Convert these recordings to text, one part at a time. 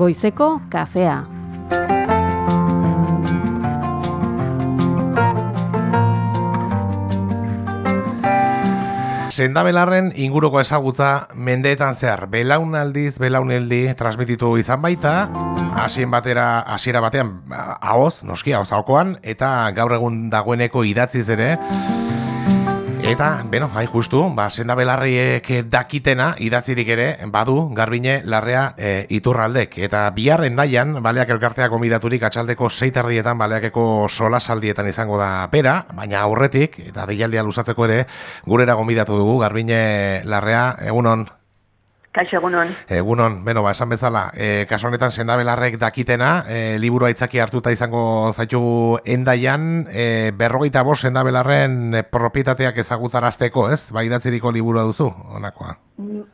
goizeko kafea. Sendabelarren inguruko ezagutza mendeetan zehar belaunaldiz belauneldi transmititu izan baita hasien batera hasiera batean ahoz noski ahoz eta gaur egun dagoeneko idatziz ere Eta, beno, hai justu, ba, senda belarriek dakitena, idatzirik ere, badu, garbine, larrea e, iturraldek. Eta biharren daian, baleak elkartea komidaturik atxaldeko seitardietan, baleakeko sola saldietan izango da pera, baina aurretik, eta deialdia luzatzeko ere, gurera gomidatu dugu, garbine, larrea, egunon, Kaixo egunon. Egunon, beno, ba, esan bezala, e, kaso honetan sendabelarrek dakitena, e, liburu aitzaki hartuta izango zaitu endaian, e, berrogeita bost sendabelarren propietateak ezagutarazteko, ez? Bai datziriko liburua duzu, onakoa?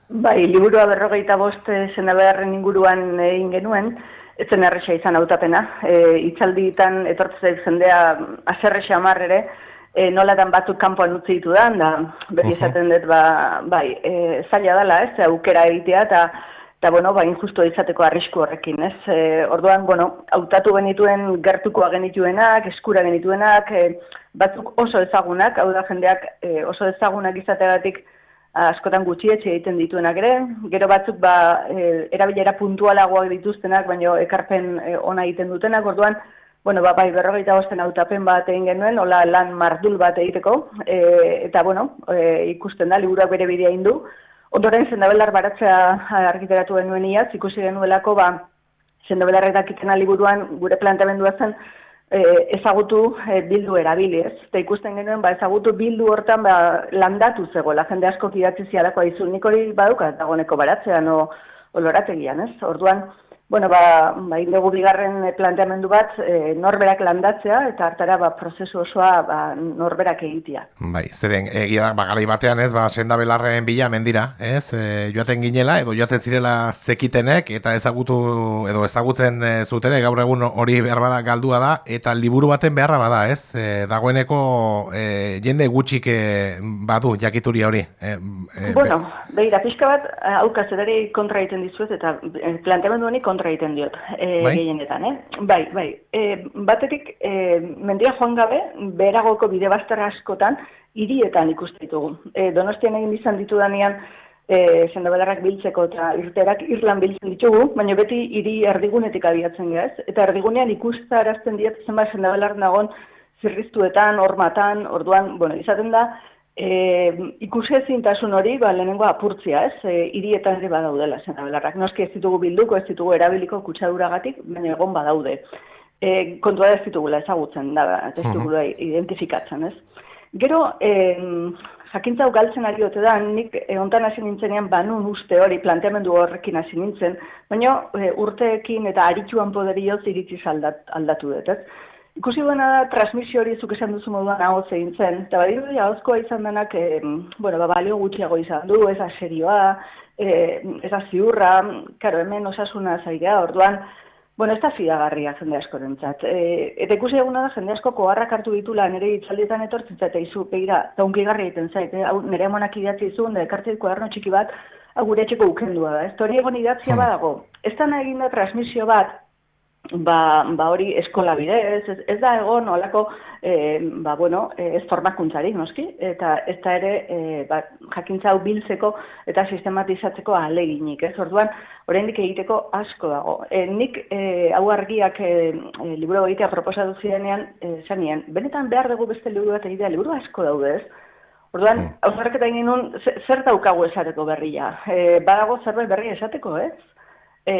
Bai, liburua berrogeita bost sendabelarren inguruan egin genuen, ez zen erresa izan autapena. E, itzalditan etortzea jendea aserresa amarrere, e, nolatan batzuk kanpoan utzi ditu da, da berri esaten dut, ba, bai, e, zaila dela, ez, aukera egitea, eta eta bueno, ba, injustu izateko arrisku horrekin, ez? E, orduan, bueno, hautatu genituen gertukoa genituenak, eskura genituenak, e, batzuk oso ezagunak, hau da jendeak e, oso ezagunak izateagatik askotan gutxietxe egiten dituenak ere, gero batzuk ba, e, erabilera puntualagoak dituztenak, baina ekarpen e, ona egiten dutenak, orduan, bueno, ba, bai, berrogeita bosten autapen bat egin genuen, hola lan mardul bat egiteko, e, eta, bueno, e, ikusten da, liburuak bere bidea indu. Ondoren, zendabelar baratzea argiteratu genuen iaz, ikusi genuelako, ba, zendabelarrek dakitena liburuan gure planteamendua zen, e, ezagutu e, bildu erabili, ez? Eta ikusten genuen, ba, ezagutu bildu hortan ba, landatu zego, la jende asko kidatzi zialako aizu, nik hori baduka, dagoeneko baratzean, o, olorategian, ez? Orduan, Bueno, ba, ba indegu bigarren planteamendu bat e, norberak landatzea eta hartara ba, prozesu osoa ba, norberak egitea. Bai, zeren egia ba, garai batean ez, ba, senda belarren bila mendira, ez, e, joaten ginela edo joaten zirela zekitenek eta ezagutu edo ezagutzen e, zutenek gaur egun hori behar bada galdua da eta liburu baten beharra bada, ez, e, dagoeneko e, jende gutxik e, badu jakituria hori. E, e, bueno, behira, pixka bat, haukaz edari kontra egiten dizuet eta planteamendu honi kontra egiten diot, e, bai? gehienetan, eh? Bai, bai. E, batetik, e, mendia joan gabe, beragoko bide bastarra askotan, hirietan ikustitugu. E, donostian egin izan ditu danean, e, zendabelarrak biltzeko eta irterak irlan biltzen ditugu, baina beti hiri erdigunetik abiatzen gaz, eta erdigunean ikusta arazten diat zenba zendabelar nagon zirriztuetan, hormatan, orduan, bueno, izaten da, E, ikusi ezintasun hori, ba, lehenengo apurtzia, ez, e, irietan ere badaudela, zena belarrak. Noski ez ditugu bilduko, ez ditugu erabiliko kutsaduragatik, baina egon badaude. E, kontua ez ditugula ezagutzen, da, ez ditugu identifikatzen, ez. Gero, e, jakintzau galtzen ari ote da, nik e, ontan hasi nintzenean banun uste hori planteamendu horrekin hasi nintzen, baina e, urteekin eta aritxuan poderioz iritsi aldatu dut, ez. Ikusi duena da, transmisio hori zuk esan duzu moduan hau zein zen. Eta badiru dira, hozkoa izan denak, e, bueno, ba, balio gutxiago izan du, ez da serioa, e, ez da ziurra, karo, hemen osasuna zaigea, orduan, bueno, ez da fidagarria jende asko rentzat. E, eta ikusi eguna da, jende asko koharrak hartu ditula, nire itzaldietan etortzen eta izu, begira, taunki garri egiten zait, eh? nire monak idatzi izun, ekartzen koharno txiki bat, gure etxeko ukendua da. Ez hori egon idatzia hmm. badago. Ez da nahi transmisio bat, ba, ba hori eskola bidez, ez, ez da egon olako e, ba, bueno, ez formakuntzari, noski, eta ez da ere e, ba, jakintza hau biltzeko eta sistematizatzeko aleginik, ez orduan, oraindik egiteko asko dago. E, nik e, hau argiak e, e, liburu egitea proposatu zirenean, e, zanien, benetan behar dugu beste liburu bat egitea, liburu asko daude ez, Orduan, mm. hausarketa egin zer daukagu esateko berria? E, badago zerbait berria esateko, ez? E,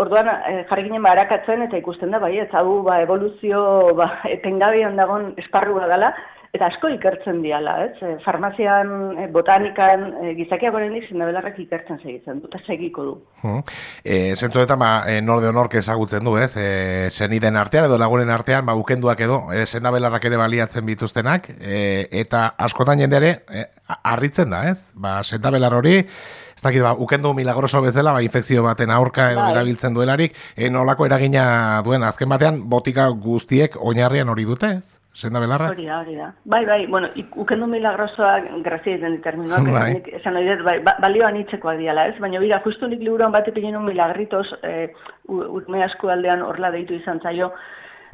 orduan e, jarri ginen barakatzen eta ikusten da bai, ez hau ba, evoluzio ba, etengabean dagon esparrua dela, eta asko ikertzen diala, ez? E, farmazian, e, botanikan, e, gizakiak horren izin ikertzen segitzen, duta segiko du. Hmm. E, eta ma, e, norde honork ezagutzen du, ez? E, zeniden artean edo lagunen artean, ba, ukenduak edo, e, zendabelarrak ere baliatzen bituztenak, e, eta askotan jendere, e, harritzen da, ez? Ba, zendabelar hori, ez dakit, ba, ukendu milagroso bezala, ba, infekzio baten aurka edo bai. erabiltzen duelarik, e, nolako eragina duen, azken batean, botika guztiek oinarrian hori dute, ez? Senda belarra? Hori da, hori da. Bai, bai, bueno, ukendu milagrosoa grazia den determinoak, bai. nik, esan hori bai, ba, balioan itxekoak diala, ez? Baina, bira, justu nik liburuan bat epinen un milagritos, eh, urme asko aldean horla deitu izan zaio,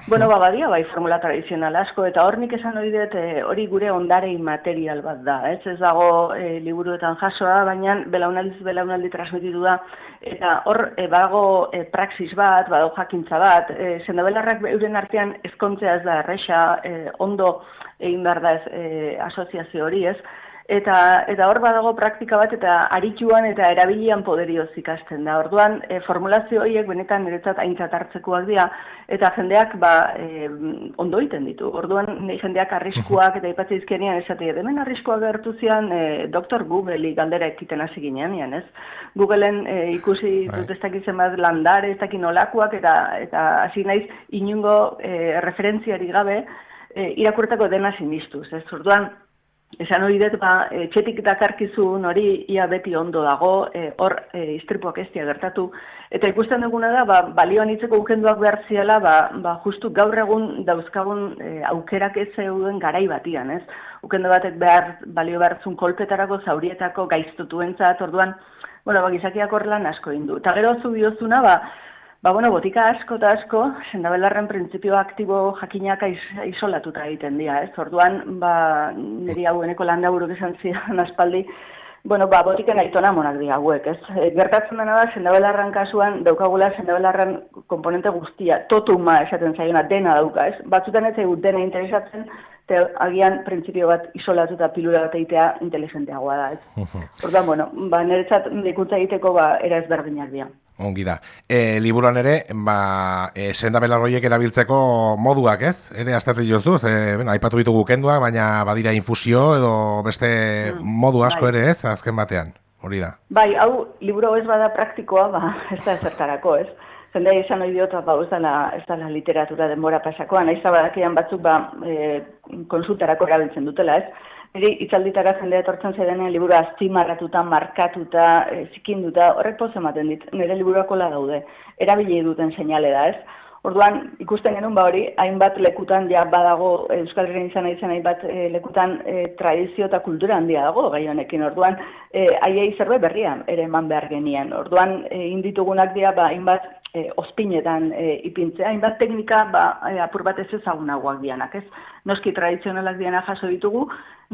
Bueno, ba, badia, bai, formula tradizional asko, eta hor nik esan hori dut, eh, hori gure ondare material bat da, ez? Ez dago e, liburuetan jasoa, baina belaunaldiz belaunaldi transmititu da, eta hor e, badago e, praxis bat, badago jakintza bat, e, zendabelarrak euren artean ezkontzea ez da erresa, e, ondo egin behar da ez e, asoziazio hori ez, eta eta hor badago praktika bat eta arituan eta erabilian poderioz ikasten da. Orduan e, formulazio horiek benetan niretzat aintzat hartzekoak dira eta jendeak ba e, ondo egiten ditu. Orduan nei jendeak arriskuak eta aipatzen dizkenean esatea hemen arriskuak gertu zian e, Dr. Google galdera ekiten hasi ginean, ez? Googleen e, ikusi bai. dut ez dakit zenbat landare, ez dakit nolakoak eta eta hasi naiz inungo e, referentziari gabe e, irakurtako dena sinistuz, ez? Orduan Esan hori dut, ba, e, txetik dakarkizun hori ia beti ondo dago, e, hor e, istripuak ez gertatu. Eta ikusten duguna da, ba, balioan itzeko ukenduak behar ziela, ba, ba, justu gaur egun dauzkagun e, aukerak ez zeuden garai batian, ez? Ukendu batek behar, balio behartzun kolpetarako, zaurietako, gaiztutu entzat, orduan, bueno, ba, gizakiak horrelan asko indu. Eta gero zu biozuna, ba, Ba, bueno, botika asko eta asko, sendabelarren printzipio aktibo jakinak isolatuta egiten dira, ez? Orduan, ba, niri hau eneko landa buruk esan zidan aspaldi, bueno, ba, botiken aitona monak dira hauek, ez? E, gertatzen dena da, sendabelarren kasuan, daukagula sendabelarren komponente guztia, totuma esaten zaiona, dena dauka, ez? Batzutan ez egut dena interesatzen, te, agian printzipio bat isolatuta pilura bat egitea inteligenteagoa da, ez? Orduan, bueno, ba, niretzat dikuntza egiteko, ba, era ezberdinak dira. Ongi da. E, liburuan ere, ba, e, senda belarroiek erabiltzeko moduak, ez? Ere, aztertu joz duz, e, bueno, aipatu ditugu kenduak, baina badira infusio edo beste mm, modu asko bai. ere, ez? Azken batean, hori da. Bai, hau, liburu ez bada praktikoa, ba, ez da ezertarako, ez? Zendea izan hori diot, ba, ez da, ez da la literatura denbora pasakoa, nahi zabadakian batzuk, ba, e, konsultarako erabiltzen dutela, ez? Eri, itzalditara jendea etortzen zaidenean liburu aztimarratuta, markatuta, e, zikinduta, horrek poz ematen dit, nire liburuakola daude, erabili duten seinale da, ez? Orduan, ikusten genuen ba hori, hainbat lekutan ja badago, Euskal Herrian izan nahi hainbat e, lekutan e, tradizio eta kultura handia dago gai honekin. Orduan, e, aiei zerbait berrian ere eman behar genien. Orduan, e, inditugunak dira ba hainbat e, ospinetan e, ipintzea, hainbat teknika ba, e, apur bat ez ezagunagoak dianak, ez? Noski tradizionalak diana jaso ditugu,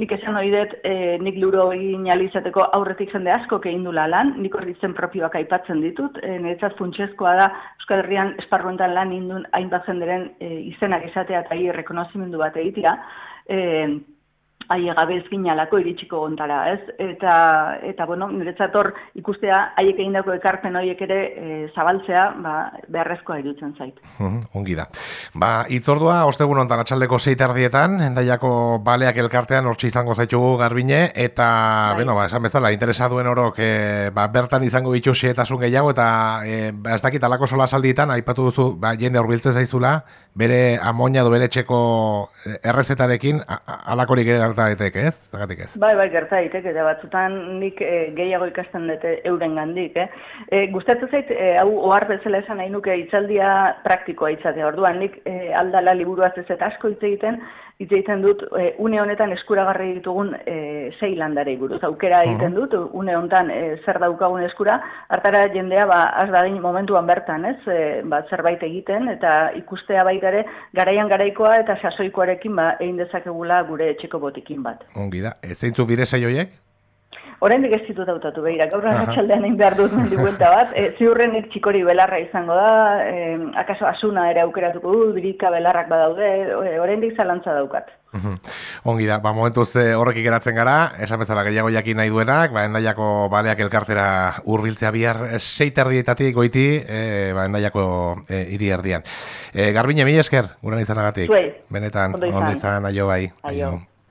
nik esan hori dut, e, nik luro egin alizateko aurretik jende asko egin dula lan, nik hori zen propioak aipatzen ditut, e, niretzat funtsezkoa da Euskal Herrian esparruentan lan indun hainbat jenderen e, izenak izatea eta hi rekonozimendu bat egitea, e, haie gabe ezkin alako iritsiko gontara, ez? Eta, eta bueno, niretzat hor ikustea haiek egindako ekarpen horiek ere e, zabaltzea, ba, beharrezkoa irutzen zait. ongi da. Ba, itzordua, ostegun ontan atxaldeko zeitardietan, endaiako baleak elkartean hortxe izango zaitugu garbine, eta, bai. bueno, ba, esan bezala, interesa duen orok, e, ba, bertan izango bitu xietasun gehiago, eta e, ba, ez dakit alako sola salditan, aipatu duzu, ba, jende horbiltzen zaizula, bere amonia du bere txeko errezetarekin, alakorik ere gerta daiteke, ez? Zagatik ez. Bai, bai, gerta daiteke, eta batzutan nik e, gehiago ikasten dute euren gandik, eh? E, Gustatzen zait, e, hau ohar bezala esan nahi nuke itzaldia praktikoa itzatea. Orduan, nik e, aldala liburuaz ez eta asko hitz egiten, hitz egiten dut, e, une honetan eskuragarri ditugun e, sei landarei buruz. Aukera egiten dut, une honetan e, zer daukagun eskura, hartara jendea, ba, az da momentuan bertan, ez? E, ba, zerbait egiten, eta ikustea baita ere, garaian garaikoa eta sasoikoarekin, ba, egin dezakegula gure etxeko botik bat. Ongi da. Ez zeintzu bire saioiek? Horendik ez ditut autatu behira, gaur ratxaldean egin behar dut mendi bat. E, ziurren txikori belarra izango da, e, akaso asuna ere aukeratuko du, birika belarrak badaude, horendik zalantza daukat. Ongi da, ba, momentuz e, horrek ikeratzen gara, esan bezala gehiago jakin nahi duenak, ba, endaiako baleak elkartera urbiltzea bihar seiter dietatik goiti, e, ba, endaiako e, iri erdian. E, Garbine, mi esker, gure izanagatik. Zuei. Benetan, ondo izan, aio bai. Aio.